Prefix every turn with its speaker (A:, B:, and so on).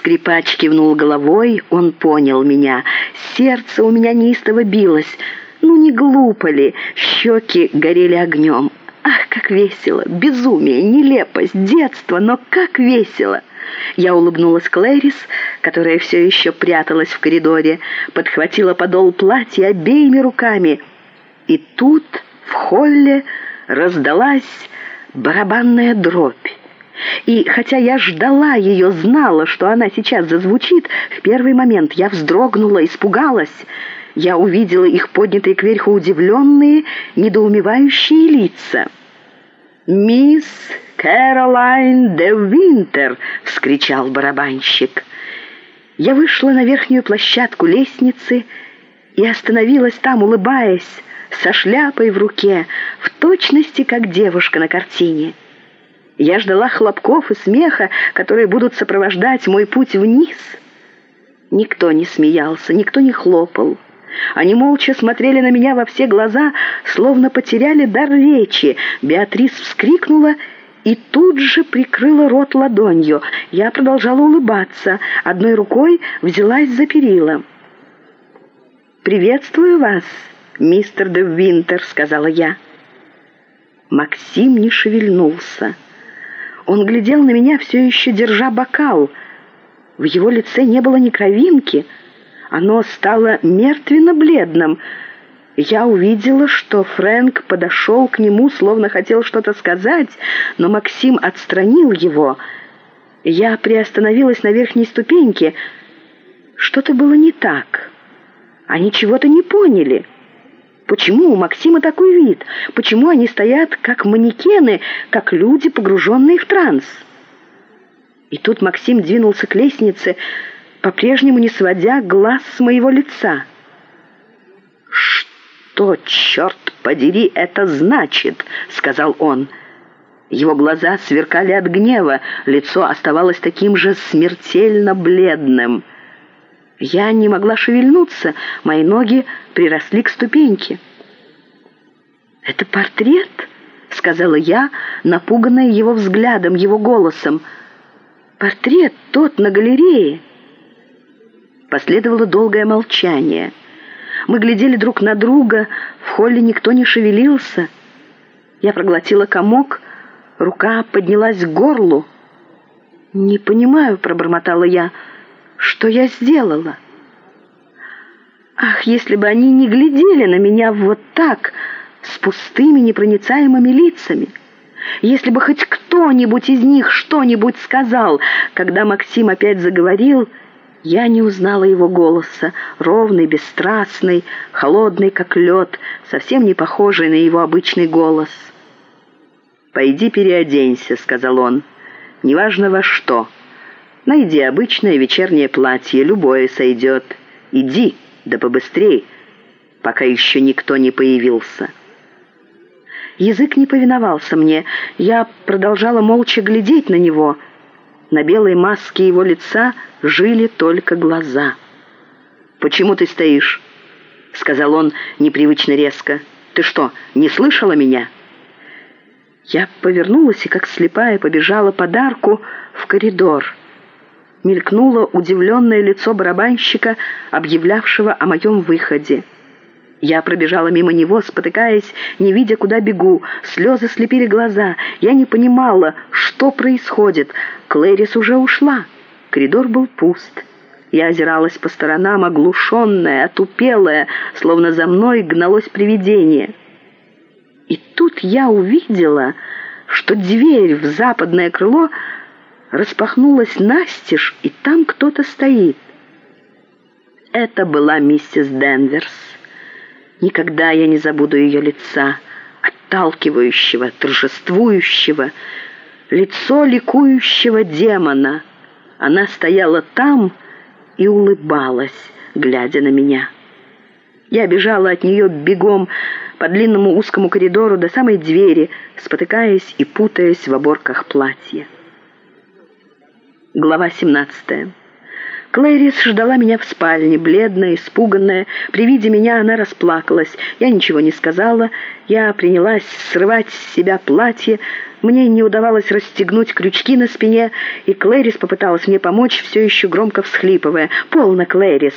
A: Скрипач кивнул головой, он понял меня. Сердце у меня неистово билось. Ну не глупо ли? Щеки горели огнем. Ах, как весело! Безумие, нелепость, детство, но как весело! Я улыбнулась Клэрис, которая все еще пряталась в коридоре, подхватила подол платья обеими руками. И тут в холле раздалась барабанная дробь. И хотя я ждала ее, знала, что она сейчас зазвучит, в первый момент я вздрогнула, испугалась. Я увидела их поднятые кверху удивленные, недоумевающие лица. «Мисс Кэролайн де Винтер!» — вскричал барабанщик. Я вышла на верхнюю площадку лестницы и остановилась там, улыбаясь, со шляпой в руке, в точности, как девушка на картине. Я ждала хлопков и смеха, которые будут сопровождать мой путь вниз. Никто не смеялся, никто не хлопал. Они молча смотрели на меня во все глаза, словно потеряли дар речи. Беатрис вскрикнула и тут же прикрыла рот ладонью. Я продолжала улыбаться, одной рукой взялась за перила. «Приветствую вас, мистер де Винтер», — сказала я. Максим не шевельнулся. Он глядел на меня, все еще держа бокал. В его лице не было ни кровинки. Оно стало мертвенно-бледным. Я увидела, что Фрэнк подошел к нему, словно хотел что-то сказать, но Максим отстранил его. Я приостановилась на верхней ступеньке. Что-то было не так. Они чего-то не поняли. Почему у Максима такой вид? Почему они стоят как манекены, как люди, погруженные в транс? И тут Максим двинулся к лестнице, по-прежнему не сводя глаз с моего лица. «Что, черт подери, это значит?» — сказал он. Его глаза сверкали от гнева, лицо оставалось таким же смертельно бледным — я не могла шевельнуться, мои ноги приросли к ступеньке. «Это портрет?» — сказала я, напуганная его взглядом, его голосом. «Портрет тот на галерее». Последовало долгое молчание. Мы глядели друг на друга, в холле никто не шевелился. Я проглотила комок, рука поднялась к горлу. «Не понимаю», — пробормотала я, — что я сделала? Ах, если бы они не глядели на меня вот так, с пустыми непроницаемыми лицами! Если бы хоть кто-нибудь из них что-нибудь сказал, когда Максим опять заговорил, я не узнала его голоса, ровный, бесстрастный, холодный, как лед, совсем не похожий на его обычный голос. «Пойди переоденься», — сказал он, — «неважно во что». Найди обычное вечернее платье, любое сойдет. Иди, да побыстрей, пока еще никто не появился». Язык не повиновался мне. Я продолжала молча глядеть на него. На белой маске его лица жили только глаза. «Почему ты стоишь?» — сказал он непривычно резко. «Ты что, не слышала меня?» Я повернулась и, как слепая, побежала подарку в коридор мелькнуло удивленное лицо барабанщика, объявлявшего о моем выходе. Я пробежала мимо него, спотыкаясь, не видя, куда бегу. Слезы слепили глаза. Я не понимала, что происходит. Клэрис уже ушла. Коридор был пуст. Я озиралась по сторонам, оглушенная, отупелая, словно за мной гналось привидение. И тут я увидела, что дверь в западное крыло распахнулась настежь, и там кто-то стоит. Это была миссис Денверс. Никогда я не забуду ее лица, отталкивающего, торжествующего, лицо ликующего демона. Она стояла там и улыбалась, глядя на меня. Я бежала от нее бегом по длинному узкому коридору до самой двери, спотыкаясь и путаясь в оборках платья. Глава 17. Клэрис ждала меня в спальне, бледная, испуганная. При виде меня она расплакалась. Я ничего не сказала. Я принялась срывать с себя платье. Мне не удавалось расстегнуть крючки на спине, и Клэрис попыталась мне помочь, все еще громко всхлипывая. «Полно, Клэрис!»